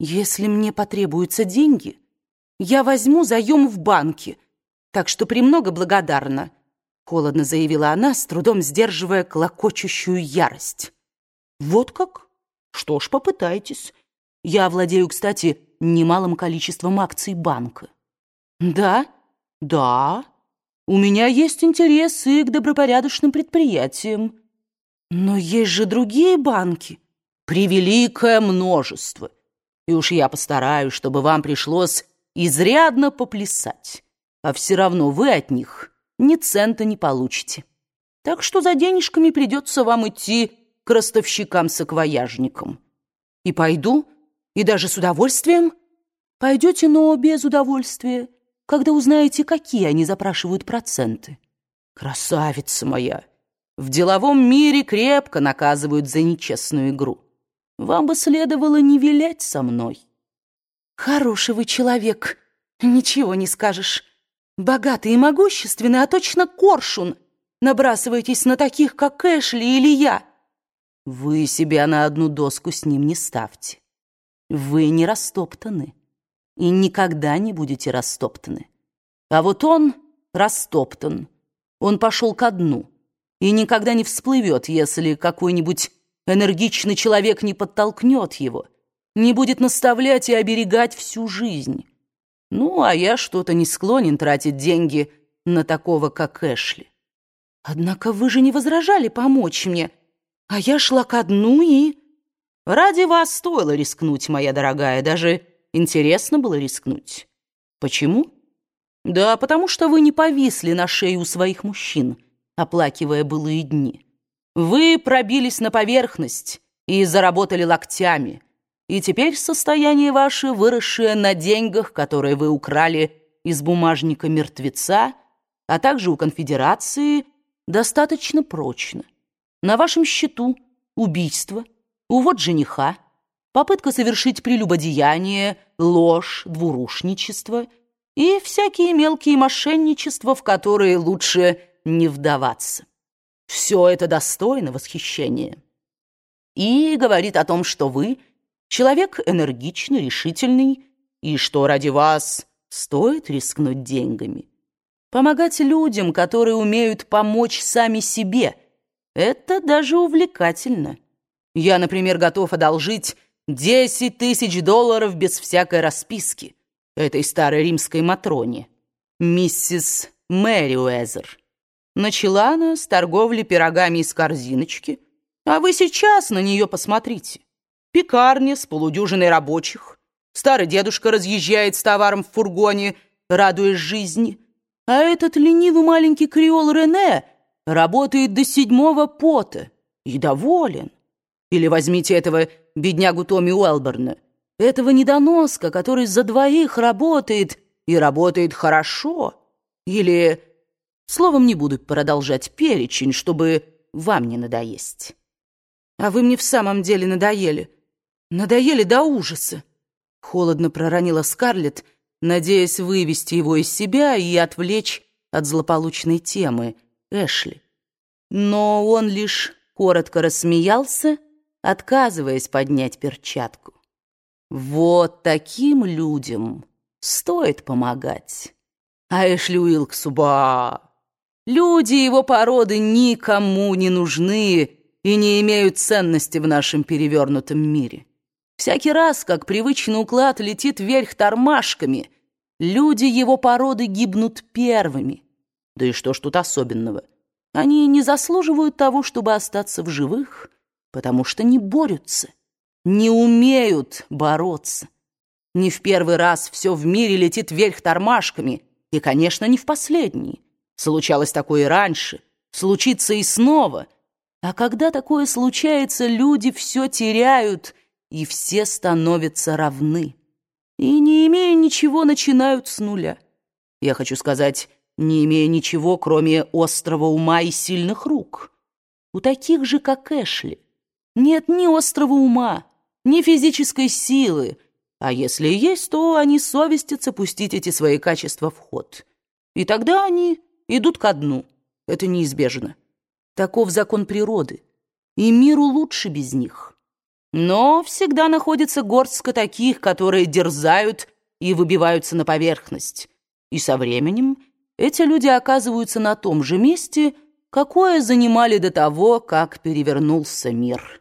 Если мне потребуются деньги, я возьму заем в банке, так что премного благодарна, холодно заявила она, с трудом сдерживая клокочущую ярость. Вот как? Что ж, попытайтесь. Я владею, кстати, немалым количеством акций банка. Да? Да. У меня есть интересы к добропорядочным предприятиям. Но есть же другие банки. Превеликое множество. И уж я постараюсь, чтобы вам пришлось изрядно поплясать. А все равно вы от них ни цента не получите. Так что за денежками придется вам идти к ростовщикам-саквояжникам. И пойду, и даже с удовольствием. Пойдете, но без удовольствия, когда узнаете, какие они запрашивают проценты. Красавица моя! В деловом мире крепко наказывают за нечестную игру. Вам бы следовало не вилять со мной. Хороший вы человек, ничего не скажешь. Богатый и могущественный, а точно коршун. Набрасываетесь на таких, как Эшли или я. Вы себя на одну доску с ним не ставьте. Вы не растоптаны и никогда не будете растоптаны. А вот он растоптан. Он пошел ко дну и никогда не всплывет, если какой-нибудь энергичный человек не подтолкнет его, не будет наставлять и оберегать всю жизнь. Ну, а я что-то не склонен тратить деньги на такого, как Эшли. Однако вы же не возражали помочь мне, а я шла ко дну и... Ради вас стоило рискнуть, моя дорогая, даже интересно было рискнуть. Почему? Да потому что вы не повисли на шее у своих мужчин, оплакивая былые дни. Вы пробились на поверхность и заработали локтями. И теперь состояние ваше, выросшее на деньгах, которые вы украли из бумажника мертвеца, а также у конфедерации, достаточно прочно. На вашем счету убийство, увод жениха, попытка совершить прелюбодеяние, ложь, двурушничество и всякие мелкие мошенничества, в которые лучше не вдаваться. Все это достойно восхищения. И говорит о том, что вы человек энергичный, решительный, и что ради вас стоит рискнуть деньгами. Помогать людям, которые умеют помочь сами себе, это даже увлекательно. Я, например, готов одолжить 10 тысяч долларов без всякой расписки этой старой римской Матроне, миссис Мэри Уэзер. Начала она с торговли пирогами из корзиночки, а вы сейчас на нее посмотрите. Пекарня с полудюжиной рабочих. Старый дедушка разъезжает с товаром в фургоне, радуясь жизни. А этот ленивый маленький креол Рене работает до седьмого пота и доволен. Или возьмите этого беднягу Томми Уэлберна, этого недоноска, который за двоих работает и работает хорошо. Или Словом, не буду продолжать перечень, чтобы вам не надоесть. А вы мне в самом деле надоели. Надоели до ужаса. Холодно проронила Скарлетт, надеясь вывести его из себя и отвлечь от злополучной темы Эшли. Но он лишь коротко рассмеялся, отказываясь поднять перчатку. Вот таким людям стоит помогать. А Эшли Уилксу, ба! Люди его породы никому не нужны и не имеют ценности в нашем перевернутом мире. Всякий раз, как привычный уклад летит вверх тормашками, люди его породы гибнут первыми. Да и что ж тут особенного? Они не заслуживают того, чтобы остаться в живых, потому что не борются, не умеют бороться. Не в первый раз все в мире летит вверх тормашками, и, конечно, не в последний. Случалось такое и раньше, случится и снова. А когда такое случается, люди все теряют, и все становятся равны. И, не имея ничего, начинают с нуля. Я хочу сказать, не имея ничего, кроме острого ума и сильных рук. У таких же, как Эшли, нет ни острого ума, ни физической силы, а если и есть, то они совестятся пустить эти свои качества в ход. И тогда они идут ко дну. Это неизбежно. Таков закон природы. И миру лучше без них. Но всегда находится горстка таких, которые дерзают и выбиваются на поверхность. И со временем эти люди оказываются на том же месте, какое занимали до того, как перевернулся мир.